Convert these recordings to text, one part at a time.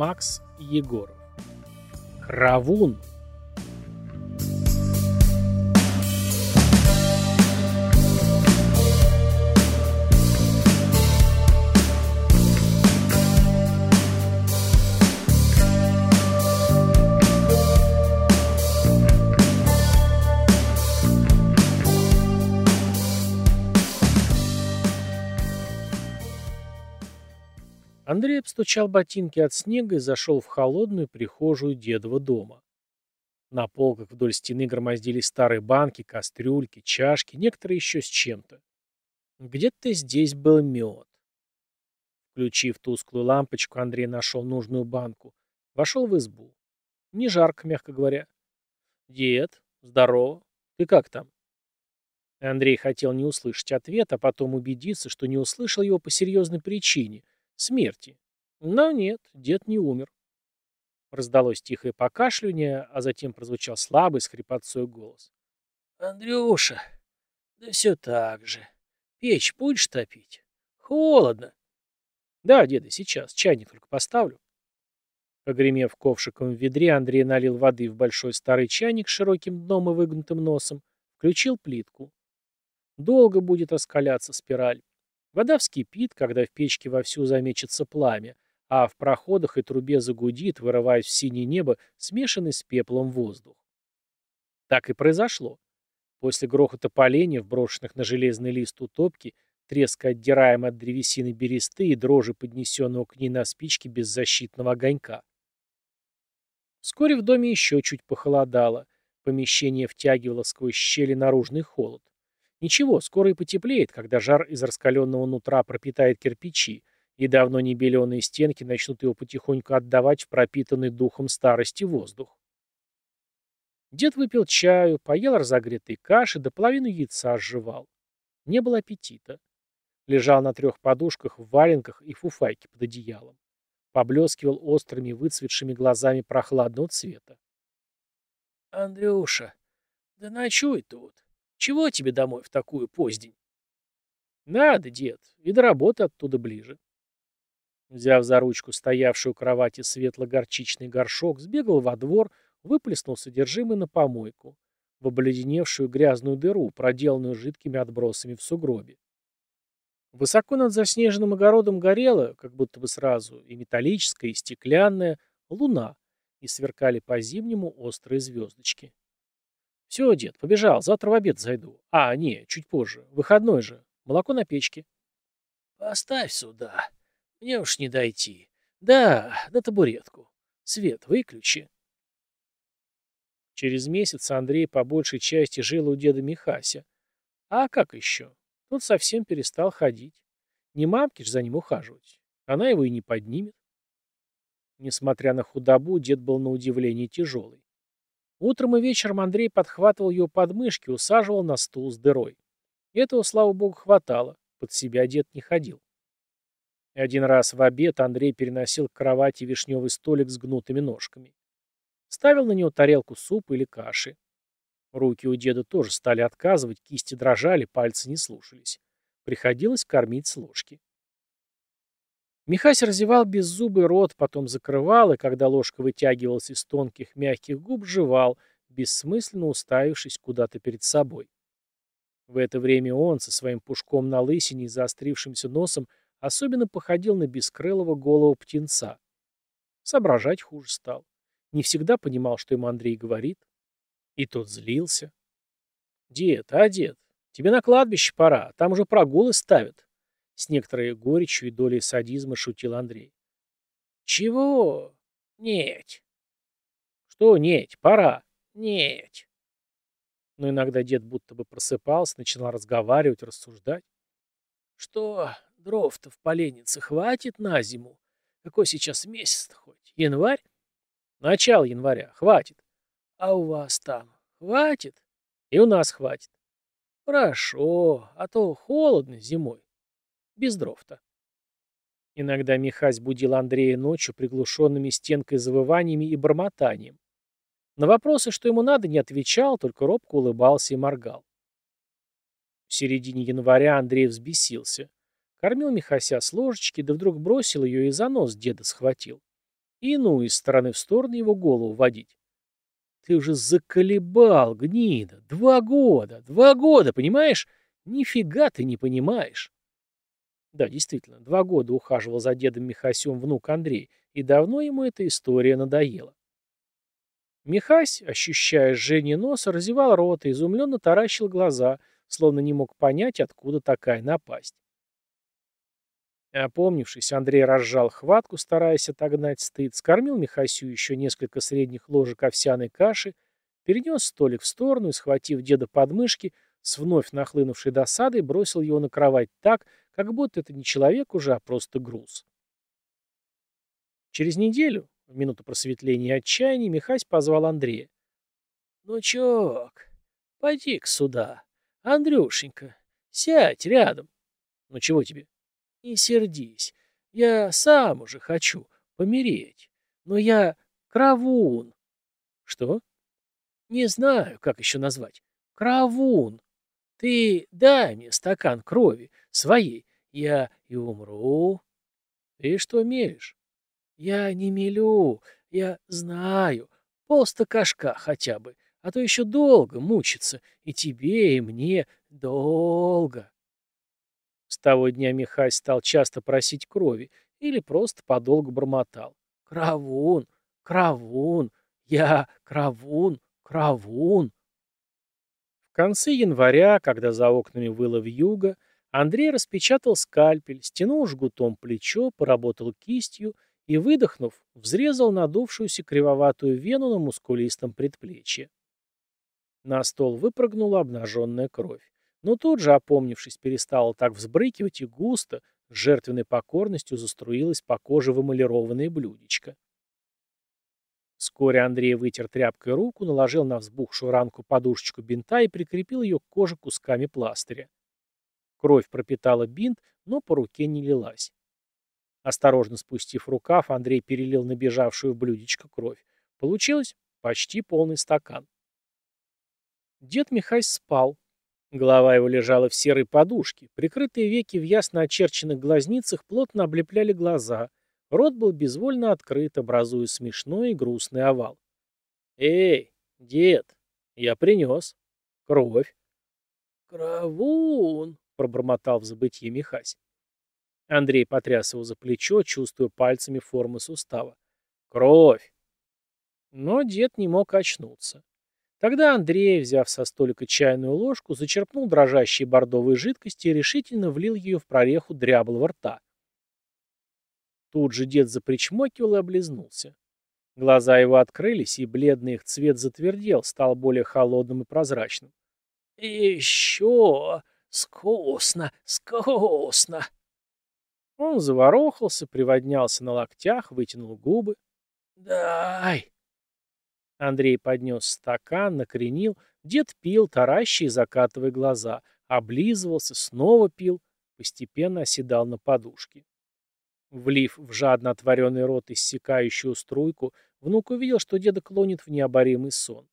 Макс Егоров. Кравун. Андрей обстучал ботинки от снега и зашел в холодную прихожую дедова дома. На полках вдоль стены громоздились старые банки, кастрюльки, чашки, некоторые еще с чем-то. Где-то здесь был мед. Включив тусклую лампочку, Андрей нашел нужную банку. Вошел в избу. Не жарко, мягко говоря. «Дед, здорово. Ты как там?» Андрей хотел не услышать ответ, а потом убедиться, что не услышал его по серьезной причине, смерти. Но нет, дед не умер. Раздалось тихое покашливание, а затем прозвучал слабый, с хрипотцой голос. «Андрюша, да все так же. Печь будешь топить? Холодно». «Да, деда, сейчас. Чайник только поставлю». Погремев ковшиком в ведре, Андрей налил воды в большой старый чайник с широким дном и выгнутым носом, включил плитку. Долго будет раскаляться спираль. Вода вскипит, когда в печке вовсю замечется пламя, а в проходах и трубе загудит, вырываясь в синее небо, смешанный с пеплом воздух. Так и произошло. После грохота поленьев, брошенных на железный лист утопки, треска отдираем от древесины бересты и дрожи поднесенного к ней на спичке беззащитного огонька. Вскоре в доме еще чуть похолодало. Помещение втягивало сквозь щели наружный холод. Ничего, скоро и потеплеет, когда жар из раскаленного нутра пропитает кирпичи, и давно не беленые стенки начнут его потихоньку отдавать в пропитанный духом старости воздух. Дед выпил чаю, поел разогретой каши, до половины яйца сживал. Не было аппетита. Лежал на трех подушках в валенках и фуфайке под одеялом. Поблескивал острыми выцветшими глазами прохладного цвета. «Андрюша, да ночуй тут. Чего тебе домой в такую поздень? Надо, дед, и до работы оттуда ближе. Взяв за ручку стоявшую у кровати светло-горчичный горшок, сбегал во двор, выплеснул содержимое на помойку, в обледеневшую грязную дыру, проделанную жидкими отбросами в сугробе. Высоко над заснеженным огородом горела, как будто бы сразу, и металлическая, и стеклянная, луна, и сверкали по-зимнему острые звездочки. «Все, дед, побежал, завтра в обед зайду. А, не, чуть позже, выходной же, молоко на печке». «Поставь сюда, мне уж не дойти. Да, на табуретку. Свет выключи». Через месяц Андрей по большей части жил у деда Михася. А как еще? Тот совсем перестал ходить. Не мамки ж за ним ухаживать. Она его и не поднимет. Несмотря на худобу, дед был на удивление тяжелый. Утром и вечером Андрей подхватывал ее подмышки, усаживал на стул с дырой. Этого, слава богу, хватало. Под себя дед не ходил. Один раз в обед Андрей переносил к кровати вишневый столик с гнутыми ножками. Ставил на него тарелку супа или каши. Руки у деда тоже стали отказывать, кисти дрожали, пальцы не слушались. Приходилось кормить с ложки. Михась разевал беззубый рот, потом закрывал, и когда ложка вытягивалась из тонких мягких губ, жевал, бессмысленно уставившись куда-то перед собой. В это время он, со своим пушком на лысине и заострившимся носом, особенно походил на бескрылого голого птенца. Соображать хуже стал. Не всегда понимал, что ему Андрей говорит. И тот злился. «Дед, а дед, тебе на кладбище пора, там уже прогулы ставят. С некоторой горечью и долей садизма шутил Андрей. «Чего? Неть». «Что неть? Пора. Неть». Но иногда дед будто бы просыпался, начинал разговаривать, рассуждать. «Что, дров-то в поленнице хватит на зиму? Какой сейчас месяц-то хоть? Январь?» «Начало января. Хватит». «А у вас там хватит?» «И у нас хватит». «Хорошо, а то холодно зимой. Без дров-то. Иногда Михась будил Андрея ночью приглушенными стенкой завываниями и бормотанием. На вопросы, что ему надо, не отвечал, только робко улыбался и моргал. В середине января Андрей взбесился. Кормил Михася с ложечки, да вдруг бросил ее и за нос деда схватил. и ну из стороны в сторону его голову водить. Ты уже заколебал, гнида. Два года, два года, понимаешь? Нифига ты не понимаешь. Да, действительно, два года ухаживал за дедом Михасем внук Андрей, и давно ему эта история надоела. Михась, ощущая жжение носа, разевал рот и изумленно таращил глаза, словно не мог понять, откуда такая напасть. Опомнившись, Андрей разжал хватку, стараясь отогнать стыд, скормил Михасю еще несколько средних ложек овсяной каши, перенес столик в сторону и, схватив деда под мышки, с вновь нахлынувшей досадой бросил его на кровать так, как будто это не человек уже, а просто груз. Через неделю, в минуту просветления и отчаяния, Михась позвал Андрея. «Ну, чок, пойди-ка сюда. Андрюшенька, сядь рядом». «Ну, чего тебе?» «Не сердись. Я сам уже хочу помереть. Но я кровун». «Что?» «Не знаю, как еще назвать. Кровун. Ты дай мне стакан крови, своей, я и умру. Ты что мелешь? Я не мелю, я знаю. Полстакашка хотя бы, а то еще долго мучиться, и тебе, и мне долго. Того дня Михай стал часто просить крови или просто подолгу бормотал. Кровун, кровун, я кровун, кровун конце января, когда за окнами выла вьюга, Андрей распечатал скальпель, стянул жгутом плечо, поработал кистью и, выдохнув, взрезал надувшуюся кривоватую вену на мускулистом предплечье. На стол выпрыгнула обнаженная кровь. Но тут же, опомнившись, перестала так взбрыкивать и густо, с жертвенной покорностью заструилась по коже вымалированное блюдечко. Вскоре Андрей вытер тряпкой руку, наложил на взбухшую ранку подушечку бинта и прикрепил ее к коже кусками пластыря. Кровь пропитала бинт, но по руке не лилась. Осторожно спустив рукав, Андрей перелил набежавшую в блюдечко кровь. Получилось почти полный стакан. Дед Михай спал. Голова его лежала в серой подушке. Прикрытые веки в ясно очерченных глазницах плотно облепляли глаза — Рот был безвольно открыт, образуя смешной и грустный овал. «Эй, дед, я принес. Кровь». «Кровун!» — пробормотал в забытье Михась. Андрей потряс его за плечо, чувствуя пальцами формы сустава. «Кровь!» Но дед не мог очнуться. Тогда Андрей, взяв со столика чайную ложку, зачерпнул дрожащие бордовые жидкости и решительно влил ее в прореху дряблого рта. Тут же дед запричмокивал и облизнулся. Глаза его открылись, и бледный их цвет затвердел, стал более холодным и прозрачным. «Еще! Скусно! Скусно!» Он заворохался, приводнялся на локтях, вытянул губы. «Дай!» Андрей поднес стакан, накренил. Дед пил, таращий и закатывая глаза. Облизывался, снова пил, постепенно оседал на подушке. Влив в жадно отворенный рот иссякающую струйку, внук увидел, что деда клонит в необоримый сон.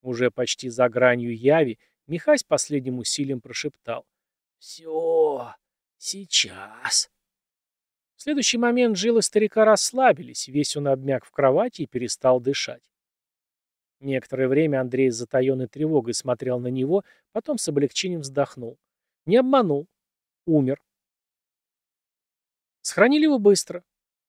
Уже почти за гранью яви Михась последним усилием прошептал. «Все, сейчас». В следующий момент жилы старика расслабились, весь он обмяк в кровати и перестал дышать. Некоторое время Андрей с затаенной тревогой смотрел на него, потом с облегчением вздохнул. Не обманул. Умер. Схоронили его быстро.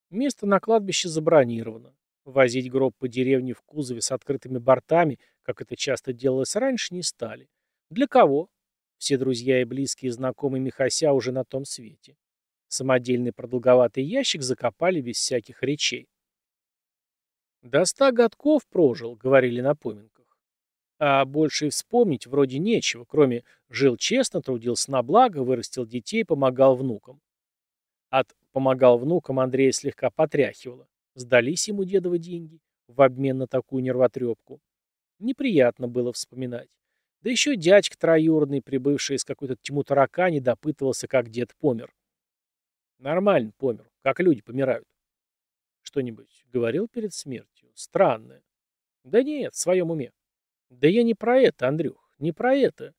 Место на кладбище забронировано. Возить гроб по деревне в кузове с открытыми бортами, как это часто делалось раньше, не стали. Для кого? Все друзья и близкие знакомые Михася уже на том свете. Самодельный продолговатый ящик закопали без всяких речей. «До ста годков прожил», — говорили на поминках. А больше и вспомнить вроде нечего, кроме «жил честно, трудился на благо, вырастил детей, помогал внукам». От Помогал внукам, Андрея слегка потряхивало. Сдались ему дедовы деньги в обмен на такую нервотрепку. Неприятно было вспоминать. Да еще дядька троюродный, прибывший из какой-то тьму таракани, допытывался, как дед помер. Нормально помер, как люди помирают. Что-нибудь говорил перед смертью? Странное. Да нет, в своем уме. Да я не про это, Андрюх, не про это.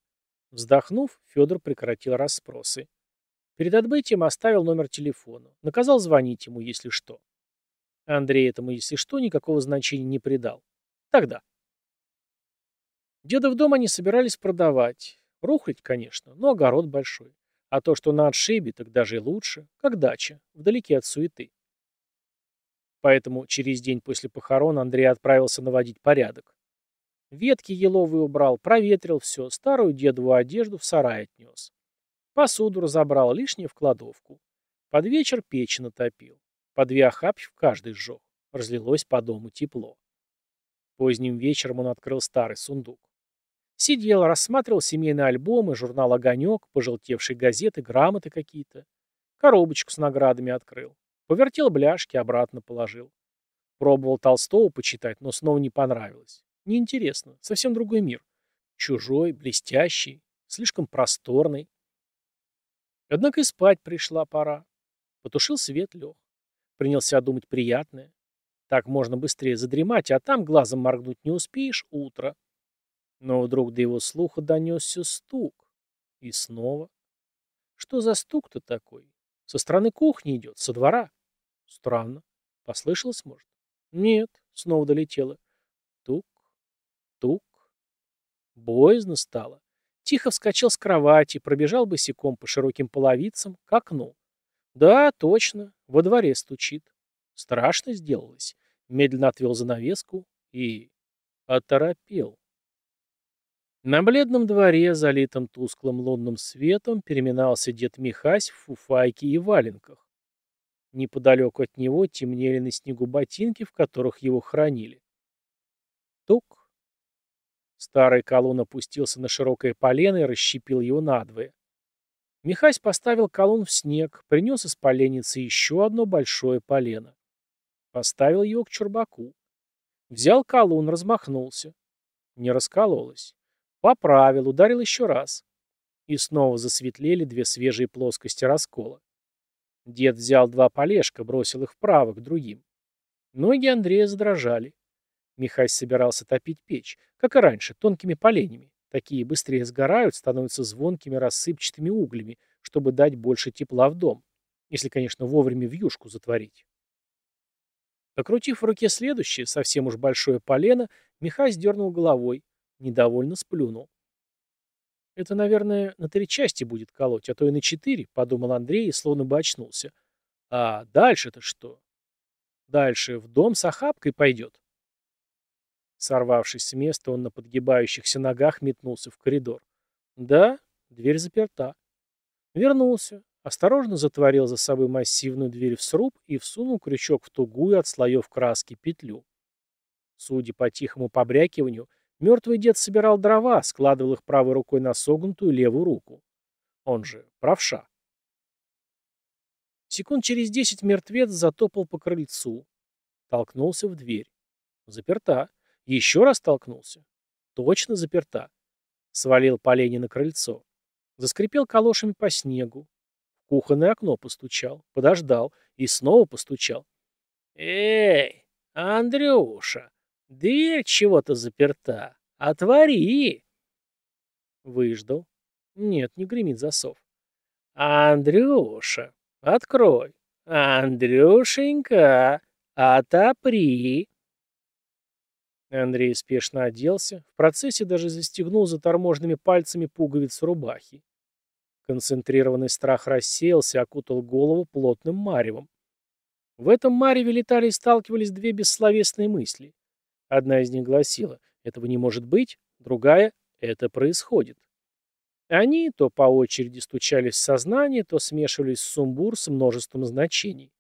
Вздохнув, Федор прекратил расспросы. Перед отбытием оставил номер телефона. Наказал звонить ему, если что. Андрей этому, если что, никакого значения не придал. Тогда. Деда в дом они собирались продавать. Рухлить, конечно, но огород большой. А то, что на отшибе, так даже и лучше, как дача, вдалеке от суеты. Поэтому через день после похорон Андрей отправился наводить порядок. Ветки еловые убрал, проветрил все, старую дедову одежду в сарай отнес. Посуду разобрал, лишнее в кладовку. Под вечер печь натопил. По две охапки в каждый сжег. Разлилось по дому тепло. Поздним вечером он открыл старый сундук. Сидел, рассматривал семейные альбомы, журнал «Огонек», пожелтевшие газеты, грамоты какие-то. Коробочку с наградами открыл. Повертел бляшки, обратно положил. Пробовал Толстого почитать, но снова не понравилось. Неинтересно, совсем другой мир. Чужой, блестящий, слишком просторный. Однако и спать пришла пора. Потушил свет, лег. Принялся думать приятное. Так можно быстрее задремать, а там глазом моргнуть не успеешь, утро. Но вдруг до его слуха донесся стук. И снова. Что за стук-то такой? Со стороны кухни идет, со двора. Странно. Послышалось, может? Нет, снова долетело. Тук, тук. Боязно стало. Тихо вскочил с кровати, пробежал босиком по широким половицам к окну. Да, точно, во дворе стучит. Страшно сделалось. Медленно отвел занавеску и оторопел. На бледном дворе, залитом тусклым лунным светом, переминался дед Михась в фуфайке и валенках. Неподалеку от него темнели на снегу ботинки, в которых его хранили. Тук. Старый колонн опустился на широкое полено и расщепил его надвое. Михась поставил колонн в снег, принес из поленницы еще одно большое полено. Поставил его к чурбаку. Взял колонн, размахнулся. Не раскололось. Поправил, ударил еще раз. И снова засветлели две свежие плоскости раскола. Дед взял два полежка, бросил их вправо, к другим. Ноги Андрея задрожали. Михась собирался топить печь, как и раньше, тонкими поленьями. Такие быстрее сгорают, становятся звонкими рассыпчатыми углями, чтобы дать больше тепла в дом. Если, конечно, вовремя вьюшку затворить. Покрутив в руке следующее, совсем уж большое полено, Михась дернул головой. Недовольно сплюнул. «Это, наверное, на три части будет колоть, а то и на четыре», — подумал Андрей и словно бы очнулся. «А дальше-то что?» «Дальше в дом с охапкой пойдет». Сорвавшись с места, он на подгибающихся ногах метнулся в коридор. «Да, дверь заперта». Вернулся, осторожно затворил за собой массивную дверь в сруб и всунул крючок в тугую от слоев краски петлю. Судя по тихому побрякиванию, Мертвый дед собирал дрова, складывал их правой рукой на согнутую левую руку. Он же правша. Секунд через десять мертвец затопал по крыльцу. Толкнулся в дверь. Заперта. Еще раз толкнулся. Точно заперта. Свалил полени на крыльцо. Заскрипел калошами по снегу. В кухонное окно постучал. Подождал. И снова постучал. «Эй, Андрюша, Дверь чего-то заперта. Отвори!» Выждал. Нет, не гремит засов. «Андрюша, открой! Андрюшенька, отопри!» Андрей спешно оделся, в процессе даже застегнул заторможенными пальцами пуговиц рубахи. Концентрированный страх рассеялся, окутал голову плотным маревом. В этом мареве летали и сталкивались две бессловесные мысли. Одна из них гласила «этого не может быть», другая «это происходит». Они то по очереди стучались в сознание, то смешивались с сумбур с множеством значений.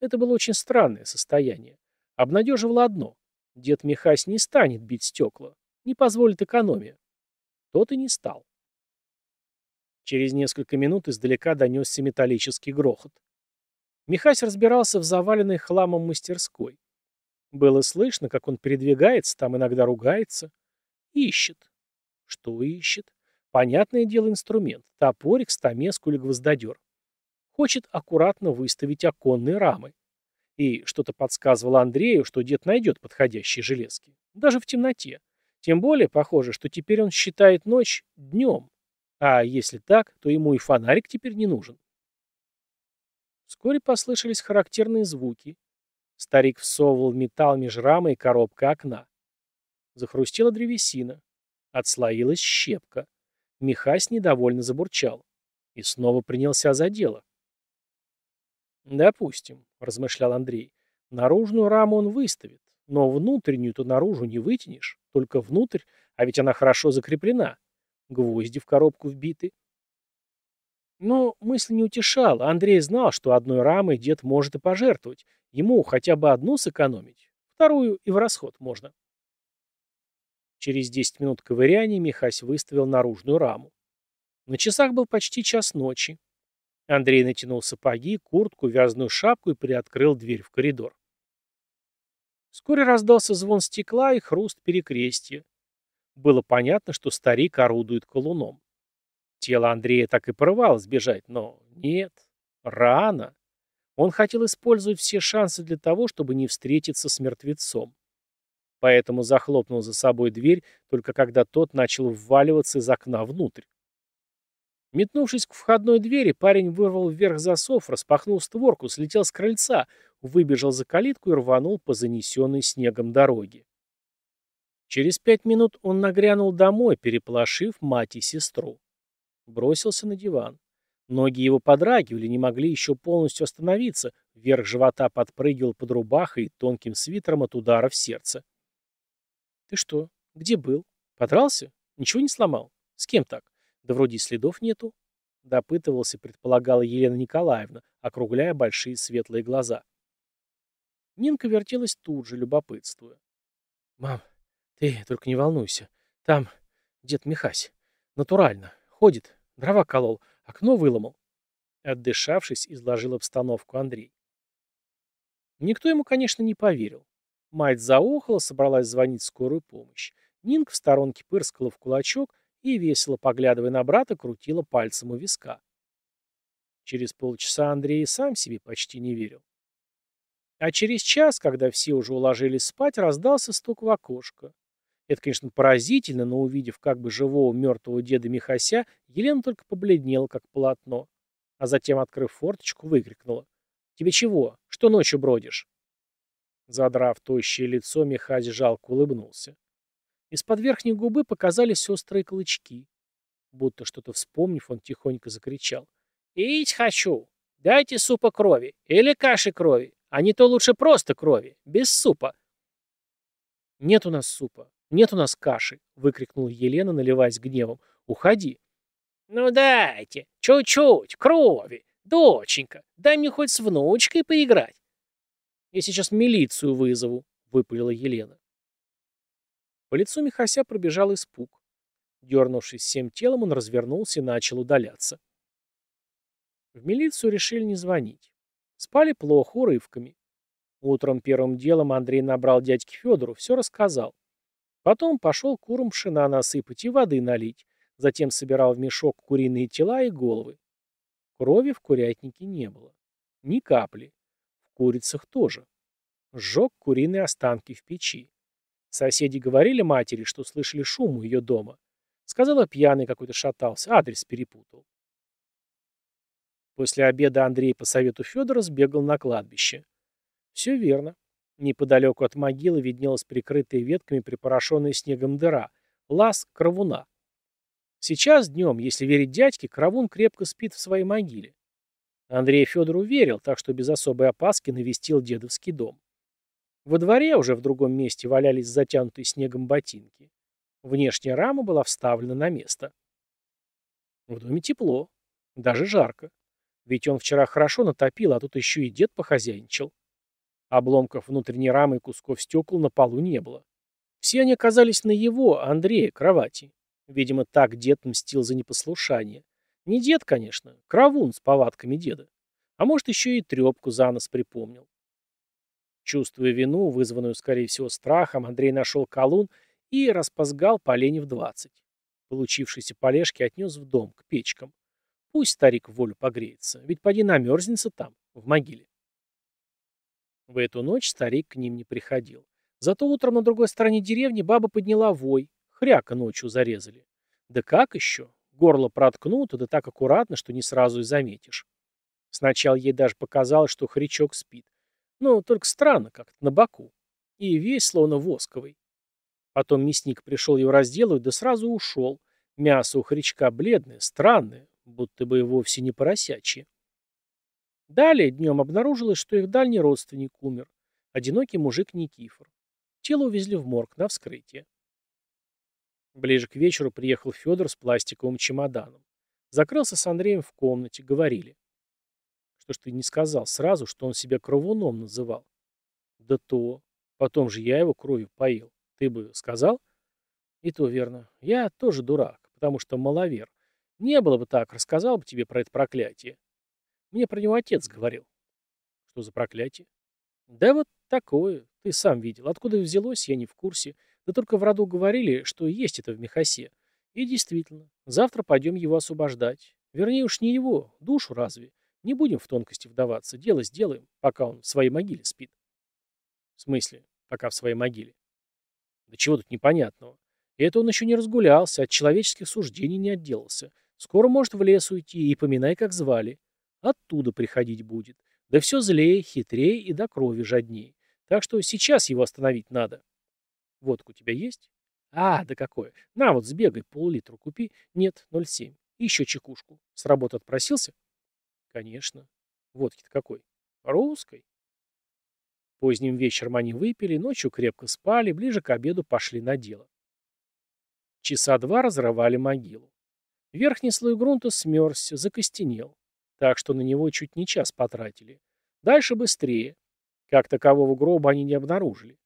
Это было очень странное состояние. Обнадеживало одно. Дед Михась не станет бить стекла. Не позволит экономия. Тот и не стал. Через несколько минут издалека донесся металлический грохот. Михась разбирался в заваленной хламом мастерской. Было слышно, как он передвигается, там иногда ругается. Ищет. Что ищет? Понятное дело инструмент. Топорик, стамеску или гвоздодер. Хочет аккуратно выставить оконные рамы. И что-то подсказывало Андрею, что дед найдет подходящие железки. Даже в темноте. Тем более, похоже, что теперь он считает ночь днем. А если так, то ему и фонарик теперь не нужен. Вскоре послышались характерные звуки. Старик всовывал металл меж рамой и коробкой окна. Захрустела древесина. Отслоилась щепка. Михась недовольно забурчал. И снова принялся за дело. «Допустим», — размышлял Андрей, — «наружную раму он выставит, но внутреннюю-то наружу не вытянешь, только внутрь, а ведь она хорошо закреплена. Гвозди в коробку вбиты». Но мысль не утешала. Андрей знал, что одной рамой дед может и пожертвовать. Ему хотя бы одну сэкономить, вторую и в расход можно. Через 10 минут ковыряния Михась выставил наружную раму. На часах был почти час ночи. Андрей натянул сапоги, куртку, вязаную шапку и приоткрыл дверь в коридор. Вскоре раздался звон стекла и хруст перекрестия. Было понятно, что старик орудует колуном. Тело Андрея так и порывало сбежать, но нет, рано. Он хотел использовать все шансы для того, чтобы не встретиться с мертвецом поэтому захлопнул за собой дверь, только когда тот начал вваливаться из окна внутрь. Метнувшись к входной двери, парень вырвал вверх засов, распахнул створку, слетел с крыльца, выбежал за калитку и рванул по занесенной снегом дороге. Через пять минут он нагрянул домой, переполошив мать и сестру. Бросился на диван. Ноги его подрагивали, не могли еще полностью остановиться, вверх живота подпрыгивал под рубахой и тонким свитером от удара в сердце. «Ты что? Где был? Подрался? Ничего не сломал? С кем так? Да вроде следов нету». Допытывался, предполагала Елена Николаевна, округляя большие светлые глаза. Нинка вертелась тут же, любопытствуя. «Мам, ты только не волнуйся. Там дед Михась. Натурально. Ходит. Дрова колол. Окно выломал». Отдышавшись, изложил обстановку Андрей. Никто ему, конечно, не поверил. Мать заохала, собралась звонить в скорую помощь. Нинка в сторонке пырскала в кулачок и, весело поглядывая на брата, крутила пальцем у виска. Через полчаса Андрей сам себе почти не верил. А через час, когда все уже уложились спать, раздался стук в окошко. Это, конечно, поразительно, но увидев как бы живого мертвого деда Михася, Елена только побледнела, как полотно. А затем, открыв форточку, выкрикнула. «Тебе чего? Что ночью бродишь?» Задрав тощее лицо, Михась жалко улыбнулся. Из-под верхней губы показались острые клычки. Будто что-то вспомнив, он тихонько закричал. «Пить хочу! Дайте супа крови! Или каши крови! А не то лучше просто крови, без супа!» «Нет у нас супа! Нет у нас каши!» — выкрикнула Елена, наливаясь гневом. «Уходи!» «Ну дайте! Чуть-чуть! Крови! Доченька! Дай мне хоть с внучкой поиграть!» Я сейчас милицию вызову, выпалила Елена. По лицу Михася пробежал испуг. Дернувшись всем телом, он развернулся и начал удаляться. В милицию решили не звонить. Спали плохо, урывками. Утром первым делом Андрей набрал дядьке Федору, все рассказал. Потом пошел курам пшена насыпать и воды налить. Затем собирал в мешок куриные тела и головы. Крови в курятнике не было. Ни капли курицах тоже. Сжег куриные останки в печи. Соседи говорили матери, что слышали шум у ее дома. Сказала, пьяный какой-то шатался, адрес перепутал. После обеда Андрей по совету Федора сбегал на кладбище. Все верно. Неподалеку от могилы виднелась прикрытая ветками припорошенная снегом дыра, лаз кровуна. Сейчас днем, если верить дядьке, кровун крепко спит в своей могиле. Андрей Федору верил, так что без особой опаски навестил дедовский дом. Во дворе уже в другом месте валялись затянутые снегом ботинки. Внешняя рама была вставлена на место. В доме тепло, даже жарко. Ведь он вчера хорошо натопил, а тут еще и дед похозяйничал. Обломков внутренней рамы и кусков стекол на полу не было. Все они оказались на его, Андрея, кровати. Видимо, так дед мстил за непослушание. Не дед, конечно, кровун с повадками деда. А может, еще и трепку за нос припомнил. Чувствуя вину, вызванную, скорее всего, страхом, Андрей нашел колун и распозгал поленьев двадцать. Получившиеся полежки отнес в дом, к печкам. Пусть старик в волю погреется, ведь поди намерзнется там, в могиле. В эту ночь старик к ним не приходил. Зато утром на другой стороне деревни баба подняла вой, хряка ночью зарезали. Да как еще? Горло проткнуто, да так аккуратно, что не сразу и заметишь. Сначала ей даже показалось, что хрячок спит. Ну, только странно как-то, на боку. И весь словно восковый. Потом мясник пришел его разделывать, да сразу ушел. Мясо у хрячка бледное, странное, будто бы и вовсе не поросячье. Далее днем обнаружилось, что их дальний родственник умер. Одинокий мужик Никифор. Тело увезли в морг на вскрытие. Ближе к вечеру приехал Федор с пластиковым чемоданом. Закрылся с Андреем в комнате, говорили. Что ж ты не сказал сразу, что он себя кровуном называл? Да то. Потом же я его кровью поил. Ты бы сказал? И то верно. Я тоже дурак, потому что маловер. Не было бы так, рассказал бы тебе про это проклятие. Мне про него отец говорил. Что за проклятие? Да вот такое. Ты сам видел. Откуда взялось, я не в курсе. Да только в роду говорили, что есть это в Мехасе. И действительно, завтра пойдем его освобождать. Вернее уж не его, душу разве. Не будем в тонкости вдаваться. Дело сделаем, пока он в своей могиле спит. В смысле, пока в своей могиле? Да чего тут непонятного? Это он еще не разгулялся, от человеческих суждений не отделался. Скоро может в лес уйти, и поминай, как звали. Оттуда приходить будет. Да все злее, хитрее и до крови жаднее. Так что сейчас его остановить надо. Водку у тебя есть? А, да какое. На вот сбегай, пол-литру купи. Нет, 0,7. еще чекушку. С работы отпросился? Конечно. Водки-то какой? Русской. Поздним вечером они выпили, ночью крепко спали, ближе к обеду пошли на дело. Часа два разрывали могилу. Верхний слой грунта смерзся, закостенел. Так что на него чуть не час потратили. Дальше быстрее. Как такового гроба они не обнаружили.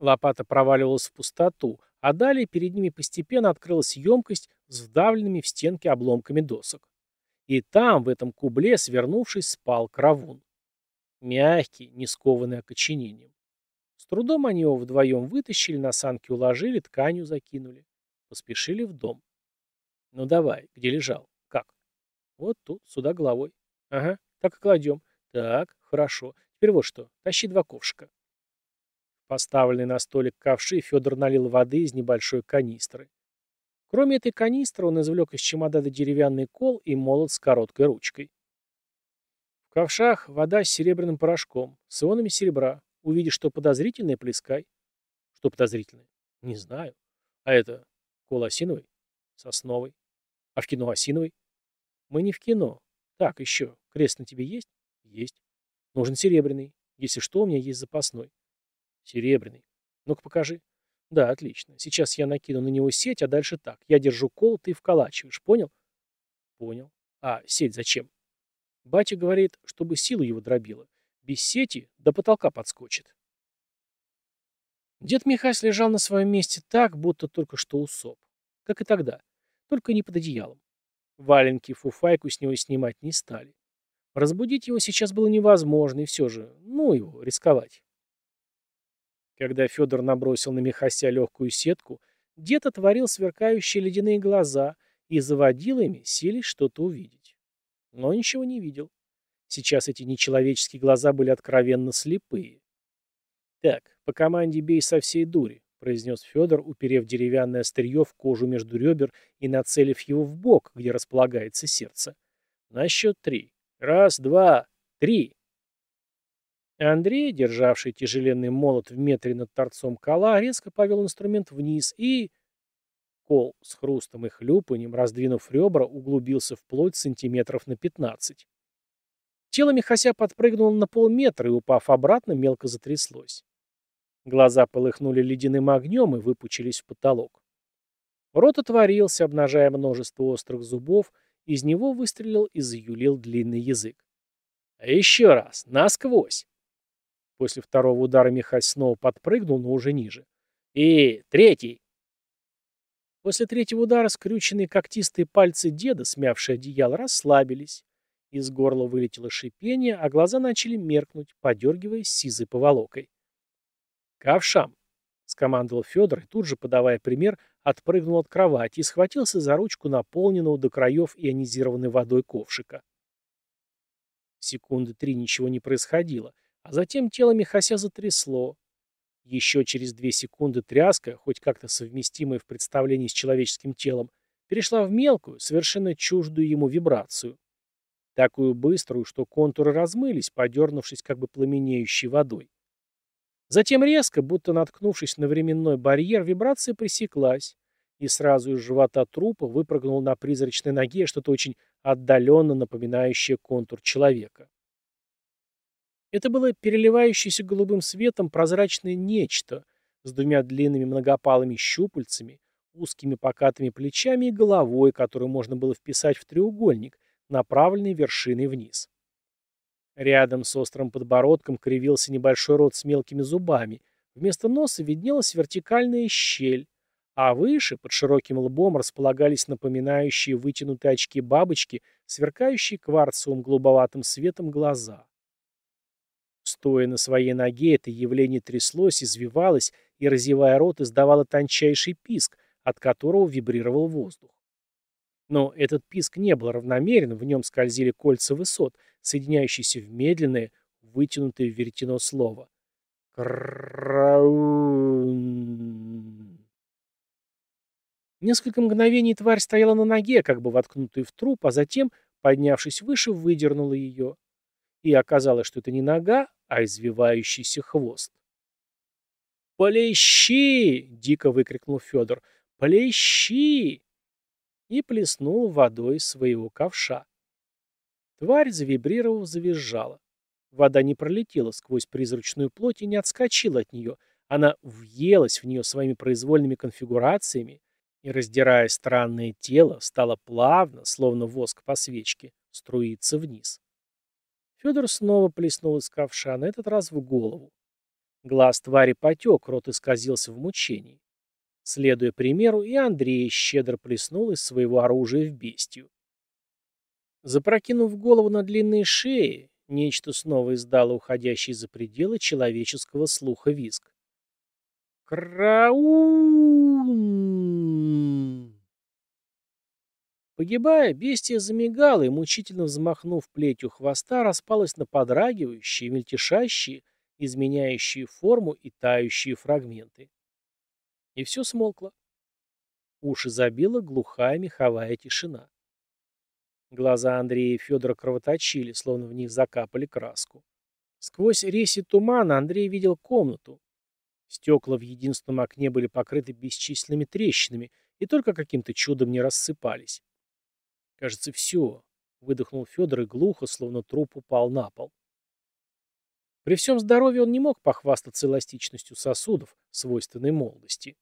Лопата проваливалась в пустоту, а далее перед ними постепенно открылась емкость с вдавленными в стенки обломками досок. И там, в этом кубле, свернувшись, спал кровун. Мягкий, не скованный окоченением. С трудом они его вдвоем вытащили, на санки уложили, тканью закинули. Поспешили в дом. Ну давай, где лежал? Вот тут, сюда головой. Ага, так и кладем. Так, хорошо. Теперь вот что, тащи два ковшика. Поставленный на столик ковши Федор налил воды из небольшой канистры. Кроме этой канистры он извлек из чемодана деревянный кол и молот с короткой ручкой. В ковшах вода с серебряным порошком, с ионами серебра. Увидишь, что подозрительное, плескай. Что подозрительное? Не знаю. А это кол осиновый? Сосновый. А в кино осиновый? Мы не в кино. Так, еще. Крест на тебе есть? Есть. Нужен серебряный. Если что, у меня есть запасной. Серебряный. Ну-ка покажи. Да, отлично. Сейчас я накину на него сеть, а дальше так. Я держу кол, ты вколачиваешь. Понял? Понял. А сеть зачем? Батя говорит, чтобы силу его дробило. Без сети до потолка подскочит. Дед Михась лежал на своем месте так, будто только что усоп. Как и тогда. Только не под одеялом. Валенки и фуфайку с него снимать не стали. Разбудить его сейчас было невозможно, и все же, ну его, рисковать. Когда Федор набросил на Михася легкую сетку, дед отворил сверкающие ледяные глаза и заводил ими, сились что-то увидеть но ничего не видел. Сейчас эти нечеловеческие глаза были откровенно слепые. «Так, по команде бей со всей дури», — произнес Федор, уперев деревянное острие в кожу между ребер и нацелив его в бок, где располагается сердце. «На счет три. Раз, два, три». Андрей, державший тяжеленный молот в метре над торцом кола, резко повел инструмент вниз и... Кол с хрустом и хлюпанием, раздвинув ребра, углубился вплоть сантиметров на пятнадцать. Тело Михася подпрыгнуло на полметра и, упав обратно, мелко затряслось. Глаза полыхнули ледяным огнем и выпучились в потолок. Рот отворился, обнажая множество острых зубов, из него выстрелил и заюлил длинный язык. «А еще раз, насквозь!» После второго удара Михась снова подпрыгнул, но уже ниже. «И третий!» После третьего удара скрюченные когтистые пальцы деда, смявшие одеяло, расслабились. Из горла вылетело шипение, а глаза начали меркнуть, подергиваясь сизой поволокой. «Ковшам!» — скомандовал Федор и тут же, подавая пример, отпрыгнул от кровати и схватился за ручку наполненного до краев ионизированной водой ковшика. Секунды три ничего не происходило, а затем тело Михася затрясло, еще через две секунды тряска, хоть как-то совместимая в представлении с человеческим телом, перешла в мелкую, совершенно чуждую ему вибрацию. Такую быструю, что контуры размылись, подернувшись как бы пламенеющей водой. Затем резко, будто наткнувшись на временной барьер, вибрация пресеклась, и сразу из живота трупа выпрыгнул на призрачной ноге что-то очень отдаленно напоминающее контур человека. Это было переливающееся голубым светом прозрачное нечто с двумя длинными многопалыми щупальцами, узкими покатыми плечами и головой, которую можно было вписать в треугольник, направленный вершиной вниз. Рядом с острым подбородком кривился небольшой рот с мелкими зубами, вместо носа виднелась вертикальная щель, а выше, под широким лбом, располагались напоминающие вытянутые очки бабочки, сверкающие кварцевым голубоватым светом глаза. Стоя на своей ноге, это явление тряслось, извивалось и, разевая рот, издавало тончайший писк, от которого вибрировал воздух. Но этот писк не был равномерен, в нем скользили кольца высот, соединяющиеся в медленное, вытянутое веретено слово. Краун. Несколько мгновений тварь стояла на ноге, как бы воткнутая в труп, а затем, поднявшись выше, выдернула ее. И оказалось, что это не нога, а извивающийся хвост. «Полещи!» — дико выкрикнул Федор. «Полещи!» И плеснул водой своего ковша. Тварь, завибрировав, завизжала. Вода не пролетела сквозь призрачную плоть и не отскочила от нее. Она въелась в нее своими произвольными конфигурациями, и, раздирая странное тело, стала плавно, словно воск по свечке, струиться вниз. Федор снова плеснул из ковша, на этот раз в голову. Глаз твари потек, рот исказился в мучении. Следуя примеру, и Андрей щедро плеснул из своего оружия в бестию. Запрокинув голову на длинные шеи, нечто снова издало уходящий за пределы человеческого слуха визг. «Краун!» Погибая, бестия замигала и, мучительно взмахнув плетью хвоста, распалась на подрагивающие, мельтешащие, изменяющие форму и тающие фрагменты. И все смолкло. Уши забила глухая меховая тишина. Глаза Андрея и Федора кровоточили, словно в них закапали краску. Сквозь реси тумана Андрей видел комнату. Стекла в единственном окне были покрыты бесчисленными трещинами и только каким-то чудом не рассыпались. «Кажется, все», — выдохнул Федор и глухо, словно труп упал на пол. При всем здоровье он не мог похвастаться эластичностью сосудов, свойственной молодости.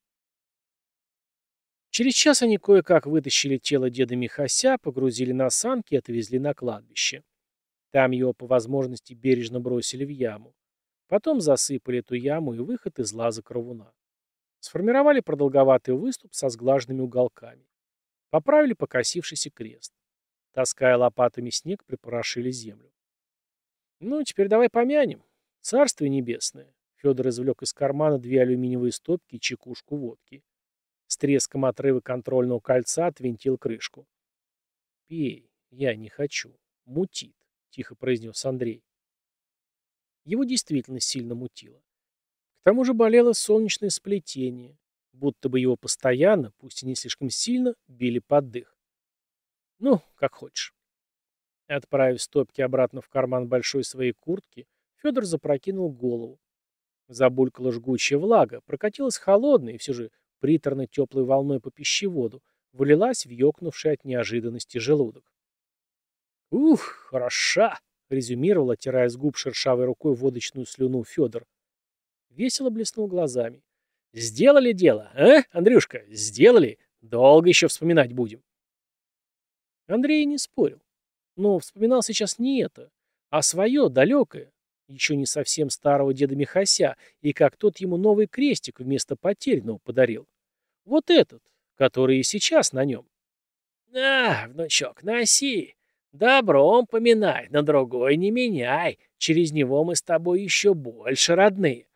Через час они кое-как вытащили тело деда Михася, погрузили на санки и отвезли на кладбище. Там его по возможности бережно бросили в яму. Потом засыпали эту яму и выход из лаза кровуна. Сформировали продолговатый выступ со сглаженными уголками. Поправили покосившийся крест. Таская лопатами снег, припорошили землю. «Ну, теперь давай помянем. Царствие небесное!» Федор извлек из кармана две алюминиевые стопки и чекушку водки. С треском отрыва контрольного кольца отвинтил крышку. «Пей, я не хочу. Мутит», — тихо произнес Андрей. Его действительно сильно мутило. К тому же болело солнечное сплетение, будто бы его постоянно, пусть и не слишком сильно, били под дых. «Ну, как хочешь». Отправив стопки обратно в карман большой своей куртки, Федор запрокинул голову. Забулькала жгучая влага, прокатилась холодная и все же приторной теплой волной по пищеводу, вылилась в ёкнувший от неожиданности желудок. «Ух, хороша!» — резюмировал, оттирая с губ шершавой рукой водочную слюну Федор. Весело блеснул глазами. «Сделали дело, а, Андрюшка? Сделали? Долго еще вспоминать будем». Андрей не спорил. Но вспоминал сейчас не это, а свое, далекое, еще не совсем старого деда Михася, и как тот ему новый крестик вместо потерянного подарил. Вот этот, который и сейчас на нем. «На, внучок, носи. Добром поминай, на другой не меняй. Через него мы с тобой еще больше родные».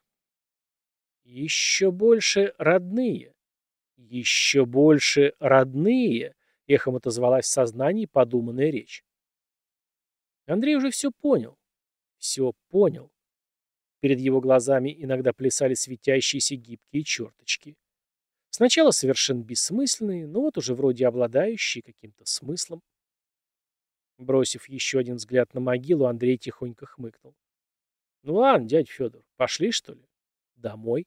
«Еще больше родные. Еще больше родные», — эхом отозвалась в сознании подуманная речь. Андрей уже все понял. Все понял. Перед его глазами иногда плясали светящиеся гибкие черточки. Сначала совершенно бессмысленные, но вот уже вроде обладающие каким-то смыслом. Бросив еще один взгляд на могилу, Андрей тихонько хмыкнул. «Ну ладно, дядя Федор, пошли, что ли? Домой?»